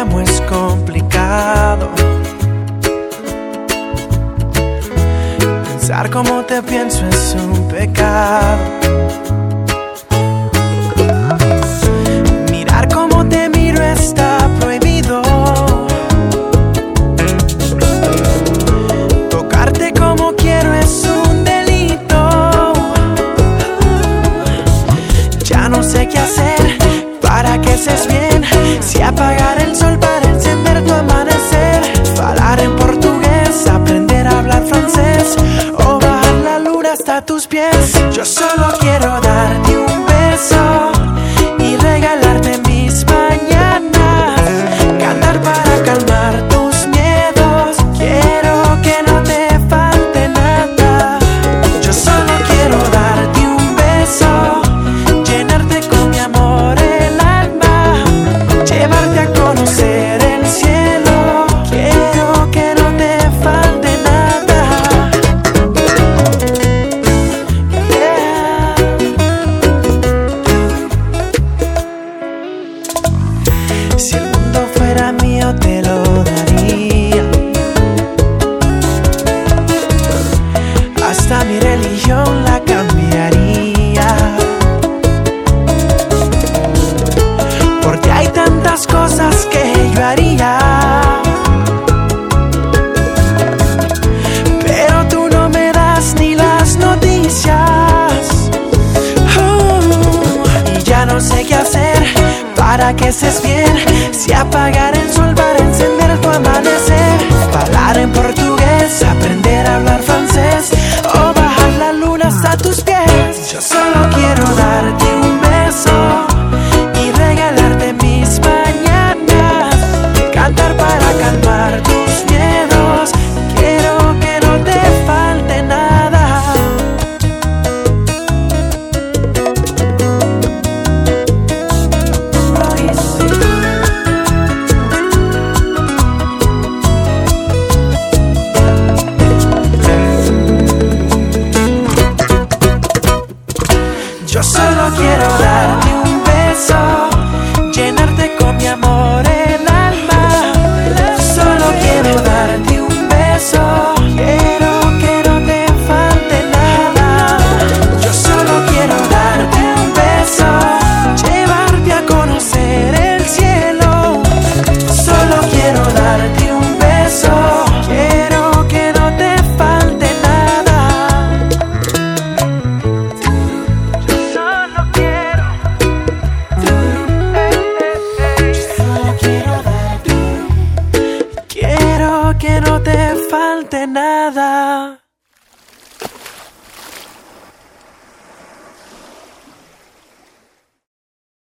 es complicado. Pensar como te pienso es un pecado. Si el mundo fuera mío, te para que estés bien. Si apagar el sol para encender tu amanecer. Hablar en portugués, aprender a hablar francés. O bajar la luna hasta tus pies. Yo solo quiero So. Another.